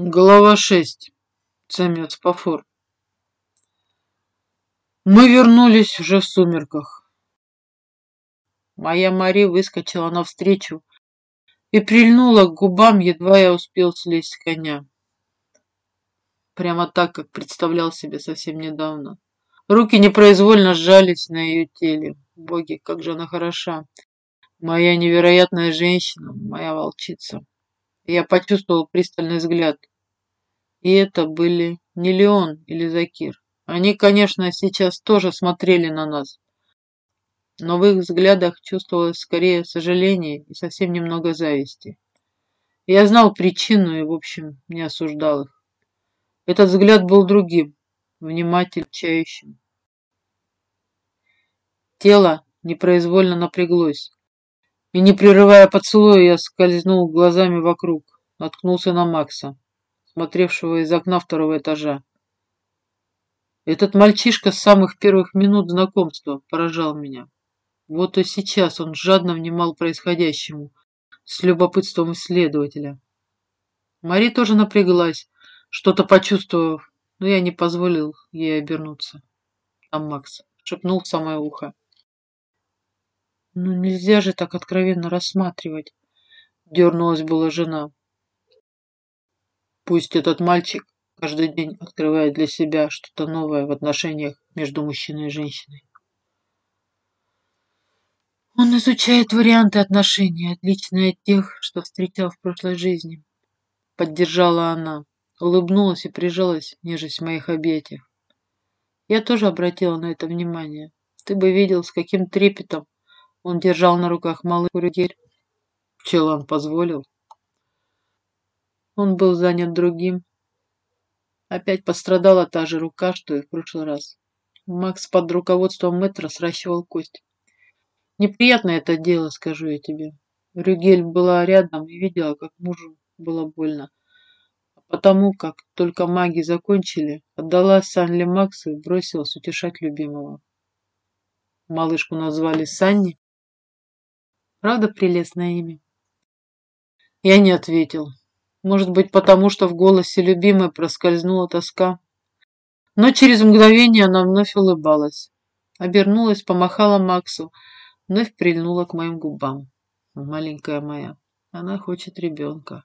Глава 6. Самец Пафор. Мы вернулись уже в сумерках. Моя Мари выскочила навстречу и прильнула к губам, едва я успел слезть с коня. Прямо так, как представлял себе совсем недавно. Руки непроизвольно сжались на ее теле. Боги, как же она хороша. Моя невероятная женщина, моя волчица. Я почувствовал пристальный взгляд. И это были не Леон или Закир. Они, конечно, сейчас тоже смотрели на нас. Но в их взглядах чувствовалось скорее сожаление и совсем немного зависти. Я знал причину и, в общем, не осуждал их. Этот взгляд был другим, внимательным, чающим. Тело непроизвольно напряглось. И не прерывая поцелуя, я скользнул глазами вокруг, наткнулся на Макса, смотревшего из окна второго этажа. Этот мальчишка с самых первых минут знакомства поражал меня. Вот и сейчас он жадно внимал происходящему, с любопытством исследователя. Мари тоже напряглась, что-то почувствовав, но я не позволил ей обернуться. Там Макс шепнул в самое ухо. «Ну нельзя же так откровенно рассматривать», — дернулась была жена. «Пусть этот мальчик каждый день открывает для себя что-то новое в отношениях между мужчиной и женщиной. Он изучает варианты отношений, отличные от тех, что встречал в прошлой жизни. Поддержала она, улыбнулась и прижалась, нежесть в моих объятиях. Я тоже обратила на это внимание. Ты бы видел, с каким трепетом он держал на руках малый куригель. Челан позволил. Он был занят другим. Опять пострадала та же рука, что и в прошлый раз. Макс под руководством мэтра сращивал кость. Неприятно это дело, скажу я тебе. Рюгель была рядом и видела, как мужу было больно. А потому, как только маги закончили, отдала Санли Максу и бросилась утешать любимого. Малышку назвали Санни. Правда прелестное имя? Я не ответил. Может быть, потому что в голосе любимой проскользнула тоска. Но через мгновение она вновь улыбалась. Обернулась, помахала Максу, вновь прильнула к моим губам. Маленькая моя, она хочет ребенка.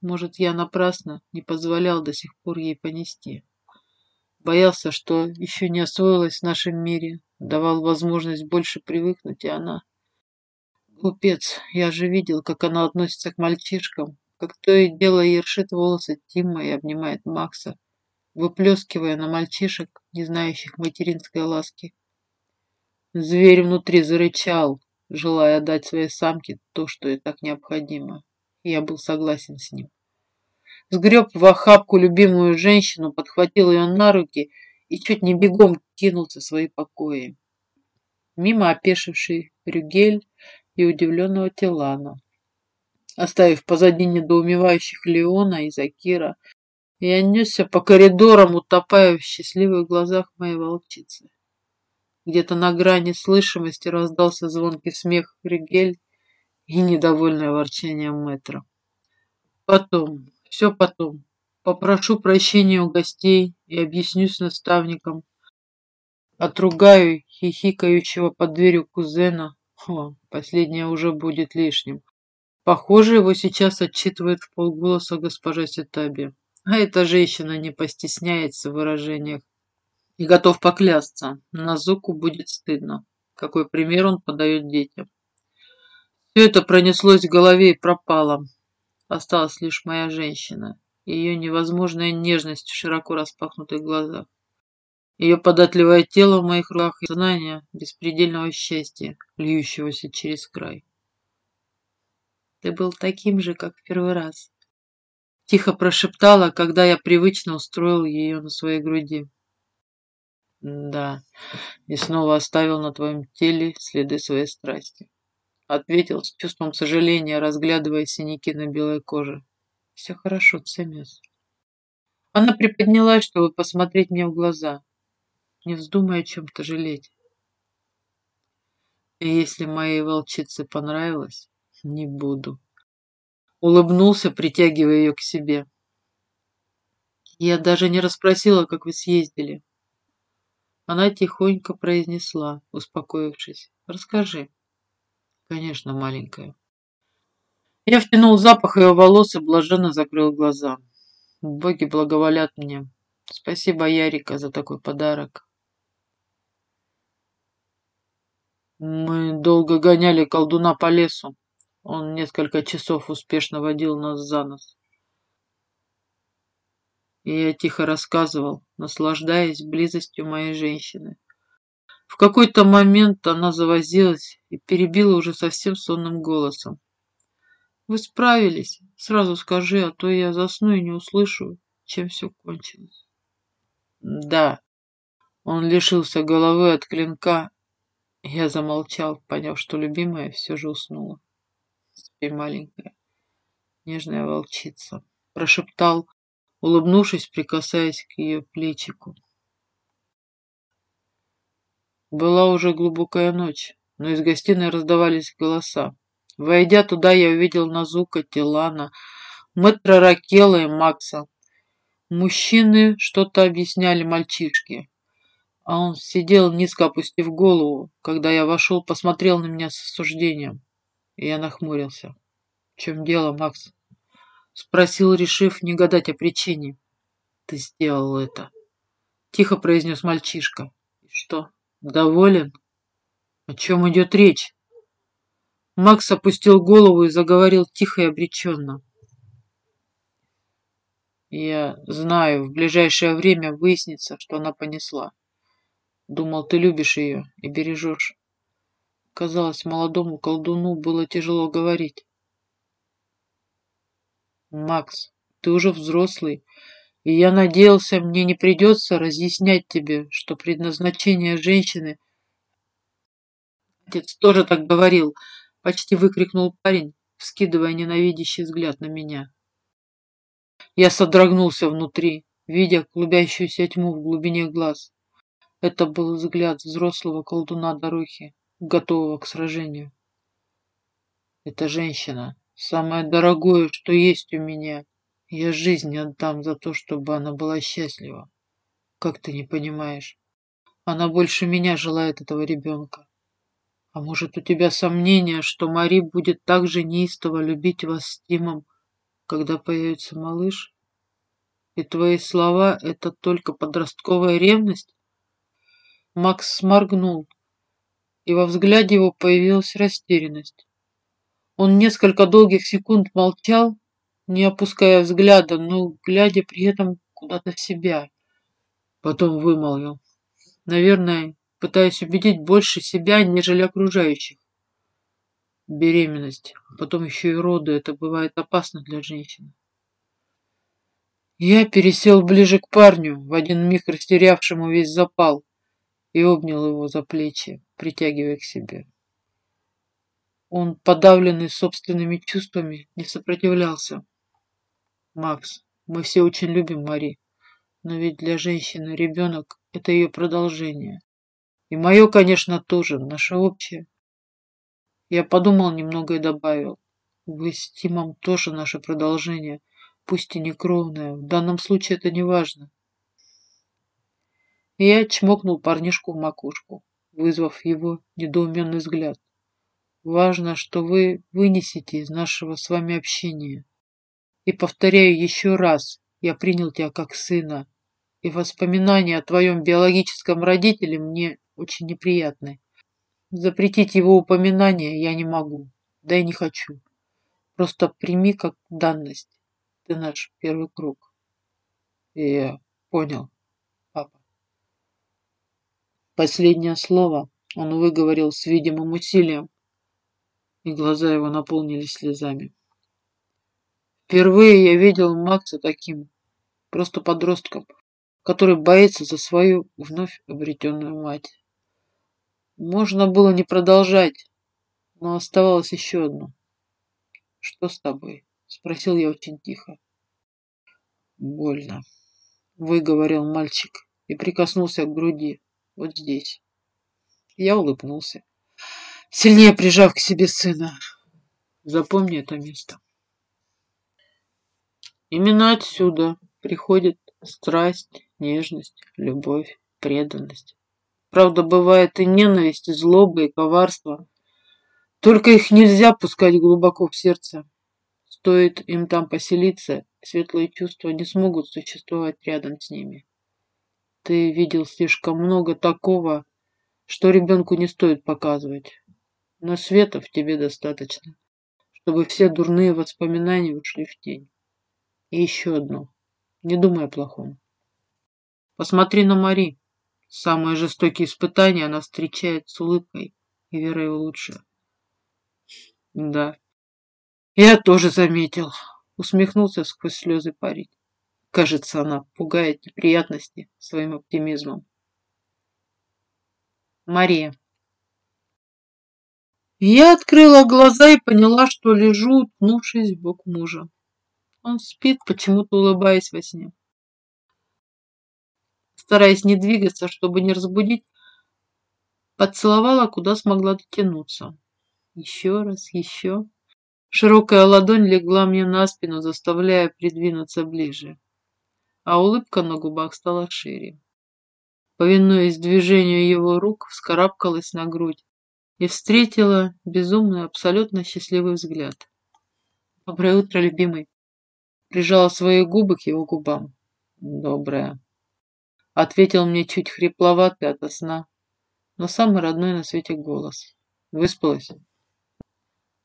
Может, я напрасно не позволял до сих пор ей понести. Боялся, что еще не освоилась в нашем мире, давал возможность больше привыкнуть, и она... Глупец, я же видел, как она относится к мальчишкам, как то и дело ершит волосы Тима и обнимает Макса, выплескивая на мальчишек, не знающих материнской ласки. Зверь внутри зарычал, желая дать своей самке то, что ей так необходимо. Я был согласен с ним. Сгреб в охапку любимую женщину, подхватил ее на руки и чуть не бегом кинулся в свои покои. Мимо опешивший Рюгель и удивленного Тилана оставив позади недоумевающих Леона и Закира. Я несся по коридорам, утопая в счастливых глазах моей волчицы. Где-то на грани слышимости раздался звонкий смех Ригель и недовольное ворчание мэтра. Потом, все потом, попрошу прощения у гостей и объяснюсь с наставником. Отругаю хихикающего под дверью кузена. О, последнее уже будет лишним. Похоже, его сейчас отчитывает в полголоса госпожа Ситаби. А эта женщина не постесняется в выражениях. И готов поклясться, на Зуку будет стыдно. Какой пример он подает детям. Все это пронеслось в голове и пропало. Осталась лишь моя женщина. Ее невозможная нежность в широко распахнутых глазах. Ее податливое тело в моих руках и знание беспредельного счастья, льющегося через край. Ты был таким же, как в первый раз. Тихо прошептала, когда я привычно устроил ее на своей груди. Да, и снова оставил на твоем теле следы своей страсти. Ответил с чувством сожаления, разглядывая синяки на белой коже. Все хорошо, Цемес. Она приподнялась, чтобы посмотреть мне в глаза. Не вздумай о чем-то жалеть. И если моей волчице понравилось, не буду. Улыбнулся, притягивая ее к себе. Я даже не расспросила, как вы съездили. Она тихонько произнесла, успокоившись. Расскажи. Конечно, маленькая. Я втянул запах ее волос и блаженно закрыл глаза. Боги благоволят мне. Спасибо, Ярика, за такой подарок. Мы долго гоняли колдуна по лесу. Он несколько часов успешно водил нас за нос. И я тихо рассказывал, наслаждаясь близостью моей женщины. В какой-то момент она завозилась и перебила уже совсем сонным голосом. Вы справились. Сразу скажи, а то я засну и не услышу, чем все кончилось. Да. Он лишился головы от клинка. Я замолчал, поняв, что любимая все же уснула. Спи, маленькая, нежная волчица, прошептал, улыбнувшись, прикасаясь к ее плечику. Была уже глубокая ночь, но из гостиной раздавались голоса. Войдя туда, я увидел Назука, Тилана, мэтра Ракела и Макса. Мужчины что-то объясняли мальчишке, а он сидел низко опустив голову. Когда я вошел, посмотрел на меня с осуждением, я нахмурился. «В чем дело, Макс?» Спросил, решив не гадать о причине. «Ты сделал это», — тихо произнес мальчишка. «И что, доволен? О чем идет речь?» Макс опустил голову и заговорил тихо и обреченно. Я знаю, в ближайшее время выяснится, что она понесла. Думал, ты любишь ее и бережешь. Казалось, молодому колдуну было тяжело говорить. Макс, ты уже взрослый, и я надеялся, мне не придется разъяснять тебе, что предназначение женщины... Отец тоже так говорил, Почти выкрикнул парень, вскидывая ненавидящий взгляд на меня. Я содрогнулся внутри, видя клубящуюся тьму в глубине глаз. Это был взгляд взрослого колдуна Дорохи, готового к сражению. Эта женщина — самое дорогое, что есть у меня. Я жизнь отдам за то, чтобы она была счастлива. Как ты не понимаешь? Она больше меня желает этого ребенка. А может, у тебя сомнения, что Мари будет так же неистово любить вас с Тимом, когда появится малыш? И твои слова — это только подростковая ревность? Макс сморгнул, и во взгляде его появилась растерянность. Он несколько долгих секунд молчал, не опуская взгляда, но глядя при этом куда-то в себя. Потом вымолвил. Наверное, пытаясь убедить больше себя, нежели окружающих. Беременность, а потом еще и роды, это бывает опасно для женщины. Я пересел ближе к парню, в один миг растерявшему весь запал, и обнял его за плечи, притягивая к себе. Он, подавленный собственными чувствами, не сопротивлялся. «Макс, мы все очень любим Мари, но ведь для женщины ребенок — это ее продолжение. И мое, конечно, тоже, наше общее. Я подумал немного и добавил. Вы с Тимом тоже наше продолжение, пусть и не кровное. В данном случае это не важно. Я чмокнул парнишку в макушку, вызвав его недоуменный взгляд. Важно, что вы вынесете из нашего с вами общения. И повторяю еще раз, я принял тебя как сына, и воспоминания о твоем биологическом родителе мне очень неприятный. Запретить его упоминание я не могу, да и не хочу. Просто прими как данность. Ты наш первый круг. И я понял. Последнее слово он выговорил с видимым усилием, и глаза его наполнились слезами. Впервые я видел Макса таким, просто подростком, который боится за свою вновь обретенную мать. Можно было не продолжать, но оставалось еще одно. «Что с тобой?» — спросил я очень тихо. «Больно», — выговорил мальчик и прикоснулся к груди, вот здесь. Я улыбнулся, сильнее прижав к себе сына. «Запомни это место». Именно отсюда приходит Страсть, нежность, любовь, преданность. Правда, бывает и ненависть, и злоба, и коварство. Только их нельзя пускать глубоко в сердце. Стоит им там поселиться, светлые чувства не смогут существовать рядом с ними. Ты видел слишком много такого, что ребенку не стоит показывать. Но света в тебе достаточно, чтобы все дурные воспоминания ушли в тень. И еще одно. Не думай о плохом. Посмотри на Мари. Самые жестокие испытания она встречает с улыбкой и верой в лучшее. Да, я тоже заметил, усмехнулся сквозь слезы парень. Кажется, она пугает неприятности своим оптимизмом. Мария. Я открыла глаза и поняла, что лежу, уткнувшись в бок мужа. Он спит, почему-то улыбаясь во сне. Стараясь не двигаться, чтобы не разбудить, поцеловала, куда смогла дотянуться. Еще раз, еще. Широкая ладонь легла мне на спину, заставляя придвинуться ближе, а улыбка на губах стала шире. Повинуясь движению его рук, вскарабкалась на грудь и встретила безумный, абсолютно счастливый взгляд. «Доброе утро, любимый!» Прижала свои губы к его губам. «Доброе!» Ответил мне чуть хрипловатый ото сна, но самый родной на свете голос. «Выспалась?»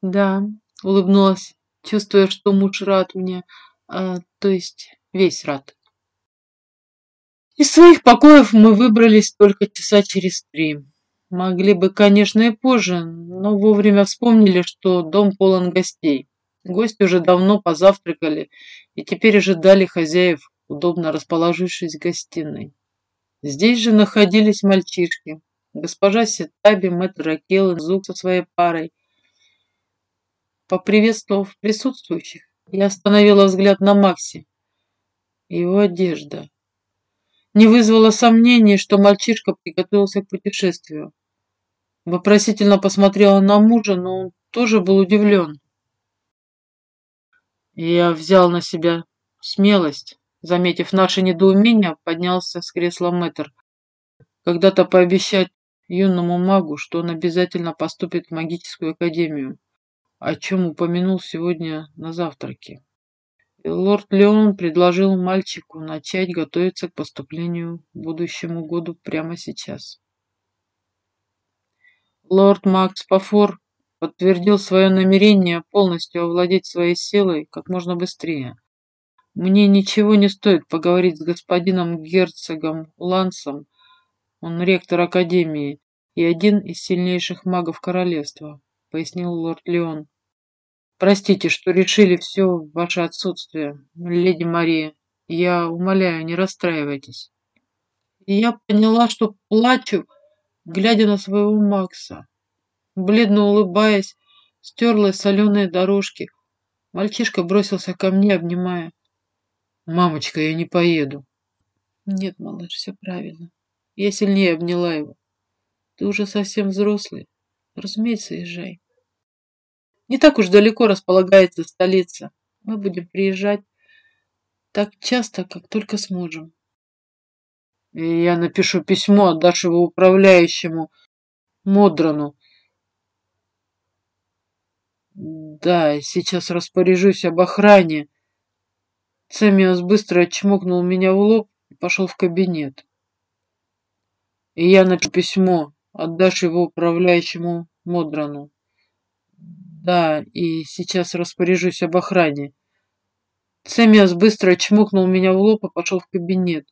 «Да», — улыбнулась, чувствуя, что муж рад мне, а, то есть весь рад. Из своих покоев мы выбрались только часа через три. Могли бы, конечно, и позже, но вовремя вспомнили, что дом полон гостей. Гости уже давно позавтракали и теперь ожидали хозяев, удобно расположившись в гостиной. Здесь же находились мальчишки. Госпожа Ситаби, мэтр и Зук со своей парой. Поприветствовав присутствующих, я остановила взгляд на Макси. Его одежда. Не вызвало сомнений, что мальчишка приготовился к путешествию. Вопросительно посмотрела на мужа, но он тоже был удивлен. Я взял на себя смелость. Заметив наше недоумение, поднялся с кресла мэтр. Когда-то пообещать юному магу, что он обязательно поступит в магическую академию, о чем упомянул сегодня на завтраке. Лорд Леон предложил мальчику начать готовиться к поступлению в будущему году прямо сейчас. Лорд Макс Пафор подтвердил свое намерение полностью овладеть своей силой как можно быстрее. Мне ничего не стоит поговорить с господином герцогом Лансом, он ректор Академии и один из сильнейших магов королевства, пояснил лорд Леон. Простите, что решили все в ваше отсутствие, леди Мария. Я умоляю, не расстраивайтесь. Я поняла, что плачу, глядя на своего Макса. Бледно улыбаясь, стерла соленые дорожки. Мальчишка бросился ко мне, обнимая. «Мамочка, я не поеду». «Нет, малыш, все правильно». Я сильнее обняла его. «Ты уже совсем взрослый. Разумеется, езжай». Не так уж далеко располагается столица. Мы будем приезжать так часто, как только сможем. И я напишу письмо, отдашь его управляющему Модрану. Да, сейчас распоряжусь об охране. Сэмиос быстро чмокнул меня в лоб и пошел в кабинет. И я напишу письмо, отдашь его управляющему Модрану. Да, и сейчас распоряжусь об охране. Сэмиас быстро чмокнул меня в лоб и пошел в кабинет.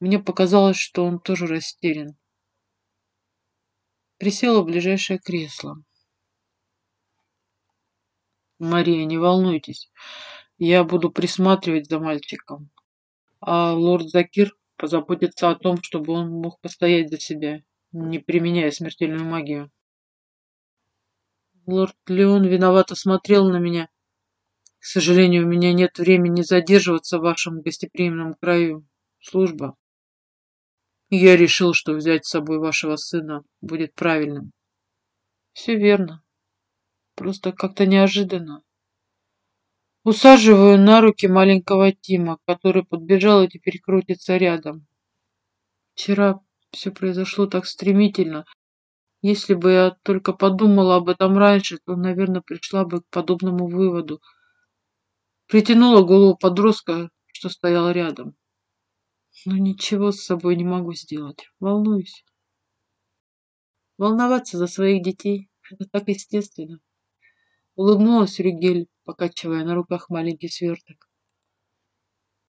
Мне показалось, что он тоже растерян. Присела в ближайшее кресло. Мария, не волнуйтесь. Я буду присматривать за мальчиком. А лорд Закир позаботится о том, чтобы он мог постоять за себя, не применяя смертельную магию. Лорд Леон виновато смотрел на меня. К сожалению, у меня нет времени задерживаться в вашем гостеприимном краю. Служба. Я решил, что взять с собой вашего сына будет правильным. Все верно. Просто как-то неожиданно. Усаживаю на руки маленького Тима, который подбежал и теперь крутится рядом. Вчера все произошло так стремительно. Если бы я только подумала об этом раньше, то, наверное, пришла бы к подобному выводу. Притянула голову подростка, что стоял рядом. Но ничего с собой не могу сделать. Волнуюсь. Волноваться за своих детей – это так естественно. Улыбнулась Ригель, покачивая на руках маленький сверток.